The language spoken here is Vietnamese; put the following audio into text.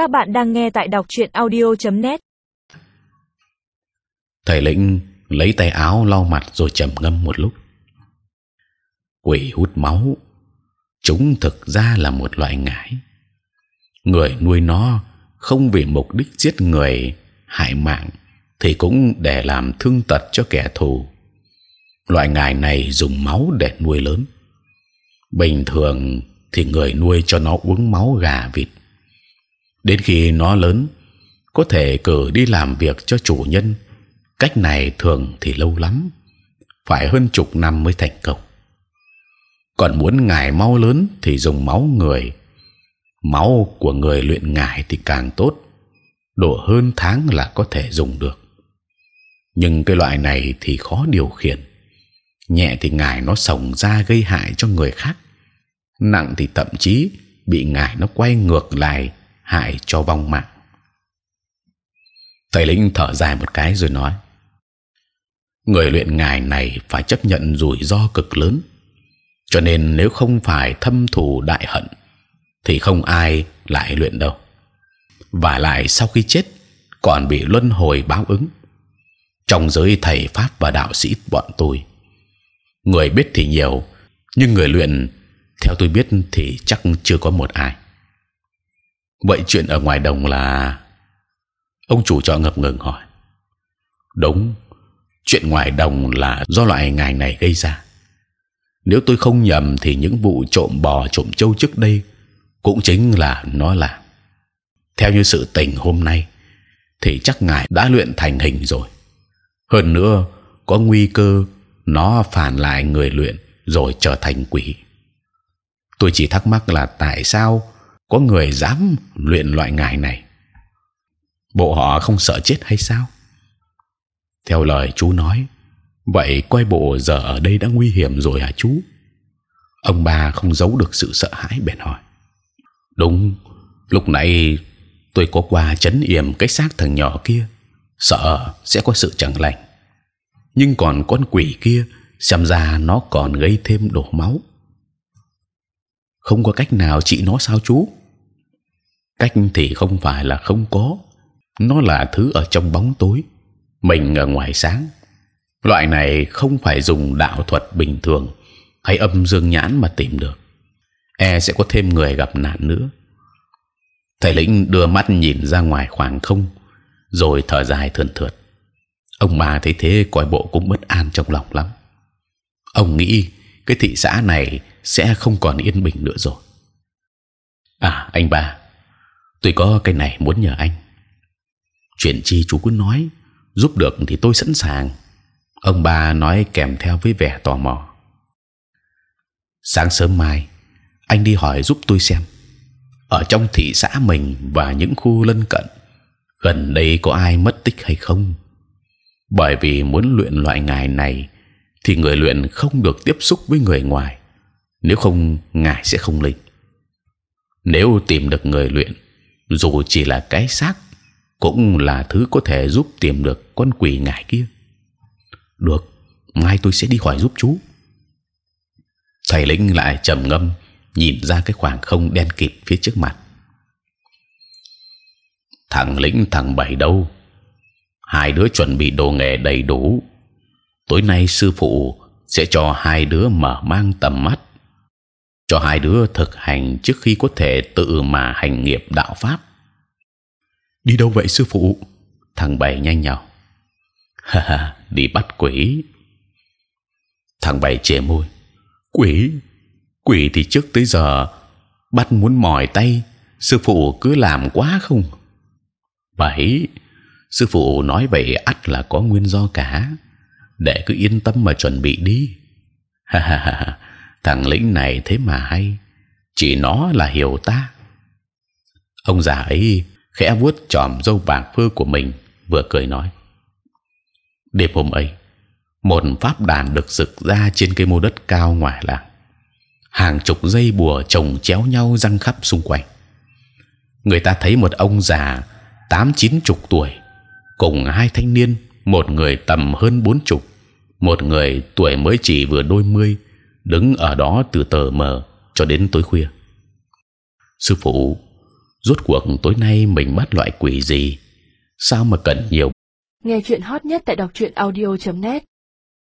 Các bạn đang nghe tại đọc truyện audio.net. Thầy lĩnh lấy tay áo lau mặt rồi trầm ngâm một lúc. Quỷ hút máu, chúng thực ra là một loại ngải. Người nuôi nó không vì mục đích giết người, hại mạng, thì cũng để làm thương tật cho kẻ thù. Loại ngải này dùng máu để nuôi lớn. Bình thường thì người nuôi cho nó uống máu gà vịt. Đến khi nó lớn, có thể cử đi làm việc cho chủ nhân. Cách này thường thì lâu lắm, phải hơn chục năm mới thành công. Còn muốn ngải mau lớn thì dùng máu người. Máu của người luyện ngải thì càng tốt, độ hơn tháng là có thể dùng được. Nhưng cái loại này thì khó điều khiển. Nhẹ thì ngải nó sòng ra gây hại cho người khác, nặng thì thậm chí bị ngải nó quay ngược lại hại cho vong mạng. Thầy lĩnh thở dài một cái rồi nói: người luyện ngài này phải chấp nhận rủi ro cực lớn, cho nên nếu không phải thâm thù đại hận, thì không ai lại luyện đâu. Và lại sau khi chết còn bị luân hồi báo ứng. Trong giới thầy pháp và đạo sĩ bọn tôi, người biết thì nhiều, nhưng người luyện theo tôi biết thì chắc chưa có một ai. Vậy chuyện ở ngoài đồng là ông chủ trọ ngập ngừng hỏi. Đúng, chuyện ngoài đồng là do loại ngài này gây ra. Nếu tôi không nhầm thì những vụ trộm bò trộm trâu trước đây cũng chính là nó làm. Theo như sự tình hôm nay, thì chắc ngài đã luyện thành hình rồi. Hơn nữa, có nguy cơ nó phản lại người luyện rồi trở thành quỷ. Tôi chỉ thắc mắc là tại sao có người dám luyện loại ngải này? Bộ họ không sợ chết hay sao? Theo lời chú nói, vậy coi bộ giờ ở đây đã nguy hiểm rồi hả chú? Ông bà không giấu được sự sợ hãi bèn hỏi. Đúng, lúc nãy tôi có qua chấn yểm cái xác thằng nhỏ kia, sợ sẽ có sự chẳng lành. Nhưng còn con quỷ kia, xem ra nó còn gây thêm đổ máu. Không có cách nào trị nó sao chú? Cách thì không phải là không có, nó là thứ ở trong bóng tối, mình ở ngoài sáng. Loại này không phải dùng đạo thuật bình thường hay âm dương nhãn mà tìm được. E sẽ có thêm người gặp nạn nữa. Thầy lĩnh đưa mắt nhìn ra ngoài khoảng không rồi thở dài thườn thượt. Ông bà thấy thế coi bộ cũng bất an trong lòng lắm. Ông nghĩ cái thị xã này sẽ không còn yên bình nữa rồi. À anh ba tôi có cái này muốn nhờ anh. Chuyện chi chú cứ nói, giúp được thì tôi sẵn sàng. Ông bà nói kèm theo với vẻ tò mò. Sáng sớm mai, anh đi hỏi giúp tôi xem. Ở trong thị xã mình và những khu lân cận, gần đây có ai mất tích hay không? Bởi vì muốn luyện loại ngài này thì người luyện không được tiếp xúc với người ngoài. Nếu không, ngài sẽ không linh. Nếu tìm được người luyện dù chỉ là cái xác cũng là thứ có thể giúp tìm được con quỷ ngải kia được mai tôi sẽ đi hỏi giúp chú thầy lĩnh lại trầm ngâm nhìn ra cái khoảng không đen kịt phía trước mặt. Thằng lĩnh thằng bảy đâu? Hai đứa chuẩn bị đồ nghề đầy đủ. Tối nay sư phụ sẽ cho hai đứa mở mang tầm mắt, cho hai đứa thực hành trước khi có thể tự mà hành nghiệp đạo pháp. Đi đâu vậy sư phụ? Thằng bảy nhanh nhào. Ha ha, đi bắt quỷ. Thằng bảy chề môi. Quỷ? quỷ thì trước tới giờ bắt muốn mỏi tay sư phụ cứ làm quá không vậy sư phụ nói vậy ắt là có nguyên do cả để cứ yên tâm mà chuẩn bị đi ha ha ha thằng lĩnh này thế mà hay. Chỉ nó là hiểu ta. Ông già ấy khẽ vuốt chòm râu bạc phơ của mình vừa cười nói. Đêm hôm ấy một pháp đàn được rực ra trên cây mô đất cao ngoài làng. Hàng chục dây bùa chồng chéo nhau răng khắp xung quanh. Người ta thấy một ông già tám chín chục tuổi cùng hai thanh niên, một người tầm hơn bốn chục, một người tuổi mới chỉ vừa đôi mươi, đứng ở đó từ tờ mờ cho đến tối khuya. Sư phụ, rốt cuộc tối nay mình bắt loại quỷ gì? Sao mà cần nhiều? Nghe chuyện hot nhất tại đọc truyện audio.net